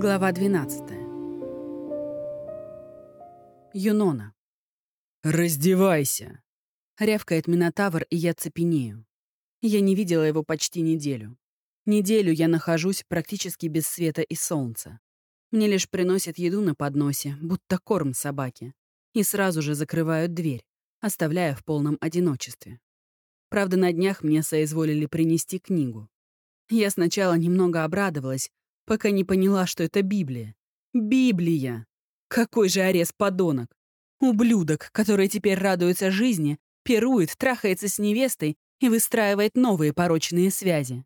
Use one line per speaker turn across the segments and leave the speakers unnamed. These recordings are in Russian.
Глава 12. Юнона.
«Раздевайся!»
— рявкает Минотавр, и я цепенею. Я не видела его почти неделю. Неделю я нахожусь практически без света и солнца. Мне лишь приносят еду на подносе, будто корм собаке, и сразу же закрывают дверь, оставляя в полном одиночестве. Правда, на днях мне соизволили принести книгу. Я сначала немного обрадовалась, пока не поняла, что это Библия. Библия! Какой же Арес подонок! Ублюдок, который теперь радуется жизни, пирует, трахается с невестой и выстраивает новые порочные связи.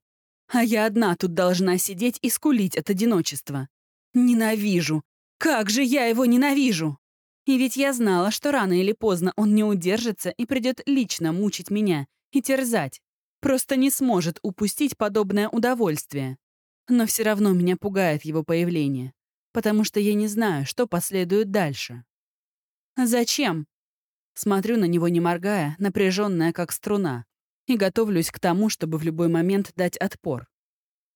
А я одна тут должна сидеть и скулить от одиночества. Ненавижу! Как же я его ненавижу! И ведь я знала, что рано или поздно он не удержится и придет лично мучить меня и терзать. Просто не сможет упустить подобное удовольствие. Но все равно меня пугает его появление, потому что я не знаю, что последует дальше. «Зачем?» Смотрю на него, не моргая, напряженная как струна, и готовлюсь к тому, чтобы в любой момент дать отпор.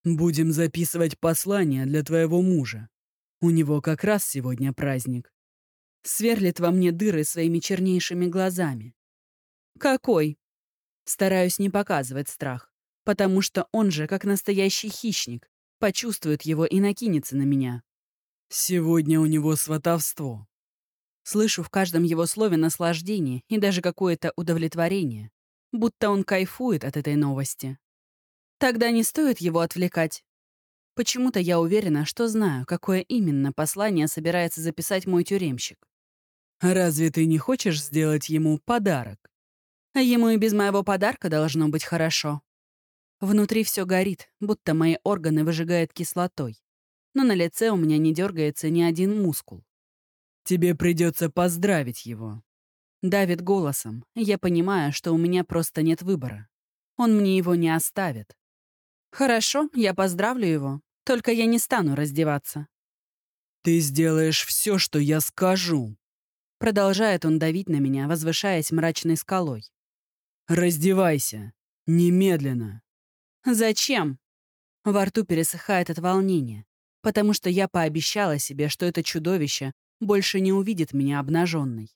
«Будем записывать послание для твоего мужа. У него как раз сегодня праздник».
Сверлит во мне дыры своими чернейшими глазами. «Какой?» Стараюсь не показывать страх, потому что он же, как настоящий хищник, почувствует его и накинется на меня.
«Сегодня у него сватовство».
Слышу в каждом его слове наслаждение и даже какое-то удовлетворение, будто он кайфует от этой новости. Тогда не стоит его отвлекать. Почему-то я уверена, что знаю, какое именно послание собирается записать мой тюремщик.
«Разве ты не хочешь сделать ему подарок?»
Ему и без моего подарка должно быть хорошо. Внутри все горит, будто мои органы выжигают кислотой. Но на лице у меня не дергается ни один мускул.
«Тебе придется поздравить его».
Давит голосом, я понимаю, что у меня просто нет выбора. Он мне его не оставит. «Хорошо, я поздравлю его, только я не стану раздеваться».
«Ты сделаешь все, что я скажу»,
Продолжает он давить на меня, возвышаясь мрачной скалой.
«Раздевайся! Немедленно!»
«Зачем?» Во рту пересыхает от волнения, потому что я пообещала себе, что это чудовище больше не увидит меня обнаженной.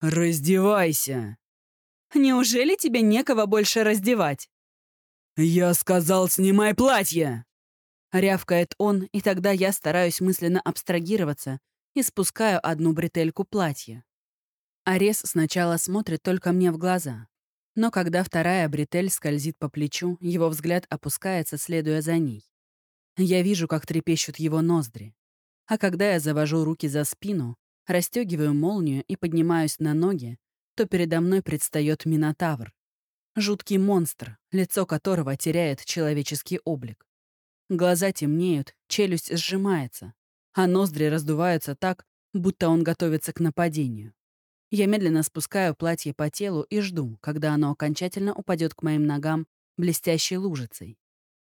«Раздевайся!»
«Неужели тебе некого больше раздевать?»
«Я сказал, снимай платье!»
Рявкает он, и тогда я стараюсь мысленно абстрагироваться и спускаю одну бретельку платья. Арес сначала смотрит только мне в глаза, но когда вторая бретель скользит по плечу, его взгляд опускается, следуя за ней. Я вижу, как трепещут его ноздри. А когда я завожу руки за спину, расстегиваю молнию и поднимаюсь на ноги, то передо мной предстает Минотавр. Жуткий монстр, лицо которого теряет человеческий облик. Глаза темнеют, челюсть сжимается, а ноздри раздуваются так, будто он готовится к нападению. Я медленно спускаю платье по телу и жду, когда оно окончательно упадет к моим ногам блестящей лужицей.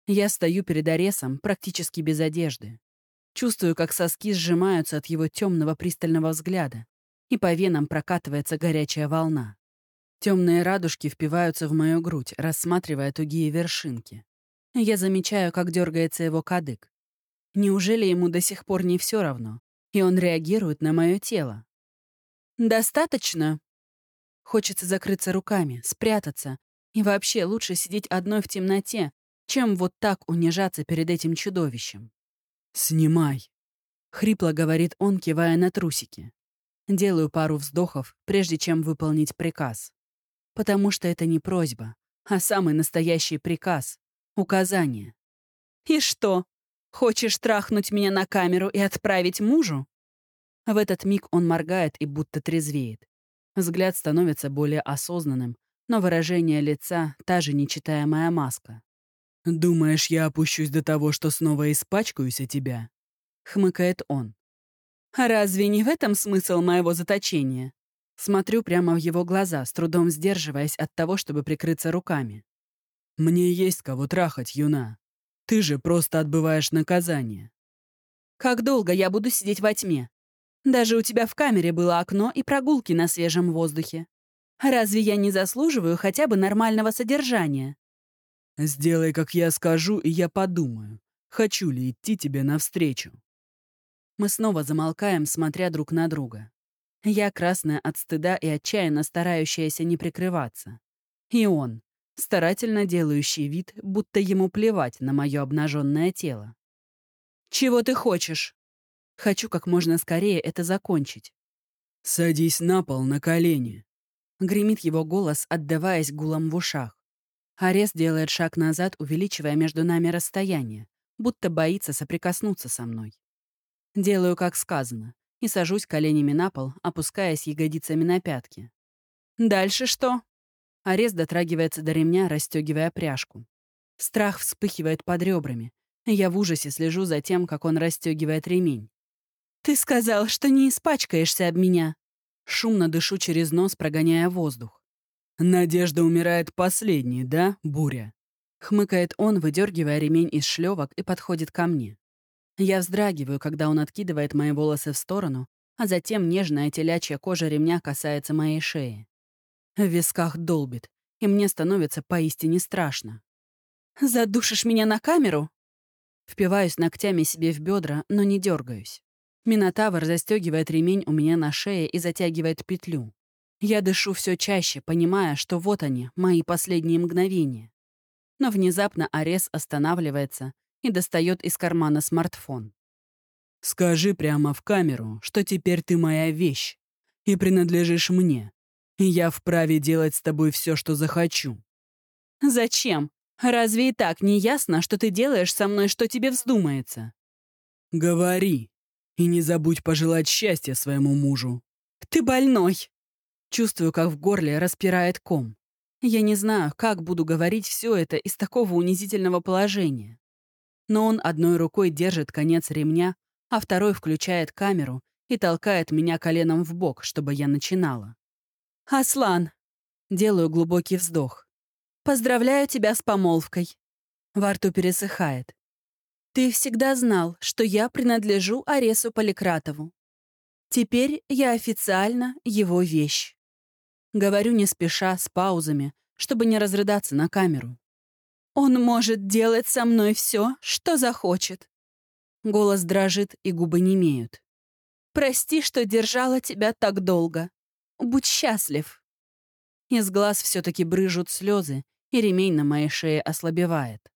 Я стою перед Аресом практически без одежды. Чувствую, как соски сжимаются от его темного пристального взгляда, и по венам прокатывается горячая волна. Темные радужки впиваются в мою грудь, рассматривая тугие вершинки. Я замечаю, как дергается его кадык. Неужели ему до сих пор не все равно, и он реагирует на мое тело? «Достаточно?» Хочется закрыться руками, спрятаться. И вообще лучше сидеть одной в темноте, чем вот так унижаться перед этим чудовищем.
«Снимай!»
— хрипло говорит он, кивая на трусики. Делаю пару вздохов, прежде чем выполнить приказ. Потому что это не просьба, а самый настоящий приказ — указание. «И что? Хочешь трахнуть меня на камеру и отправить мужу?» В этот миг он моргает и будто трезвеет. Взгляд становится более осознанным, но выражение лица — та же нечитаемая маска.
«Думаешь, я опущусь до того, что снова испачкаюсь о тебя?»
— хмыкает он. «Разве не в этом смысл моего заточения?» Смотрю прямо в его глаза, с трудом сдерживаясь от того, чтобы прикрыться руками.
«Мне есть кого трахать, юна. Ты же просто отбываешь наказание».
«Как долго я буду сидеть во тьме? Даже у тебя в камере было окно и прогулки на свежем воздухе. Разве я не заслуживаю хотя бы нормального содержания?
Сделай, как я скажу, и я подумаю, хочу ли идти тебе навстречу.
Мы снова замолкаем, смотря друг на друга. Я красная от стыда и отчаянно старающаяся не прикрываться. И он, старательно делающий вид, будто ему плевать на мое обнаженное тело. «Чего ты хочешь?» Хочу как можно скорее это закончить.
«Садись на пол на колени», —
гремит его голос, отдаваясь гулом в ушах. Арест делает шаг назад, увеличивая между нами расстояние, будто боится соприкоснуться со мной. Делаю, как сказано, и сажусь коленями на пол, опускаясь ягодицами на пятки. «Дальше что?» Арест дотрагивается до ремня, расстегивая пряжку. Страх вспыхивает под ребрами. Я в ужасе слежу за тем, как он расстегивает ремень. «Ты сказал, что не испачкаешься об меня!» Шумно дышу через нос, прогоняя воздух.
«Надежда умирает последней, да, Буря?»
Хмыкает он, выдергивая ремень из шлевок и подходит ко мне. Я вздрагиваю, когда он откидывает мои волосы в сторону, а затем нежная телячья кожа ремня касается моей шеи. В висках долбит, и мне становится поистине страшно. «Задушишь меня на камеру?» Впиваюсь ногтями себе в бедра, но не дергаюсь. Минотавр застегивает ремень у меня на шее и затягивает петлю. Я дышу все чаще, понимая, что вот они, мои последние мгновения. Но внезапно Арес останавливается и достает из кармана смартфон.
«Скажи прямо в камеру, что теперь ты моя вещь и принадлежишь мне, и я вправе делать с тобой все, что захочу».
«Зачем? Разве и так не ясно, что ты делаешь со мной, что тебе вздумается?»
«Говори, и не забудь пожелать счастья своему мужу».
«Ты больной!» Чувствую, как в горле распирает ком. Я не знаю, как буду говорить все это из такого унизительного положения. Но он одной рукой держит конец ремня, а второй включает камеру и толкает меня коленом в бок, чтобы я начинала. «Аслан!» Делаю глубокий вздох. «Поздравляю тебя с помолвкой!» Во рту пересыхает. «Ты всегда знал, что я принадлежу Аресу Поликратову. Теперь я официально его вещь». Говорю не спеша, с паузами, чтобы не разрыдаться на камеру. «Он может делать со мной все, что захочет». Голос дрожит, и губы немеют. «Прости, что держала тебя так долго. Будь счастлив». Из глаз все-таки брыжут слезы, и ремень на моей шее ослабевает.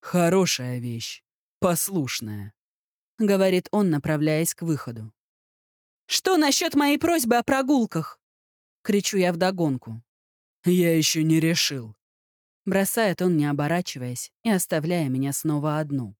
«Хорошая вещь, послушная», — говорит он, направляясь к выходу.
«Что насчет моей просьбы о прогулках?» Кричу я вдогонку.
«Я еще не решил».
Бросает он, не оборачиваясь, и оставляя меня снова одну.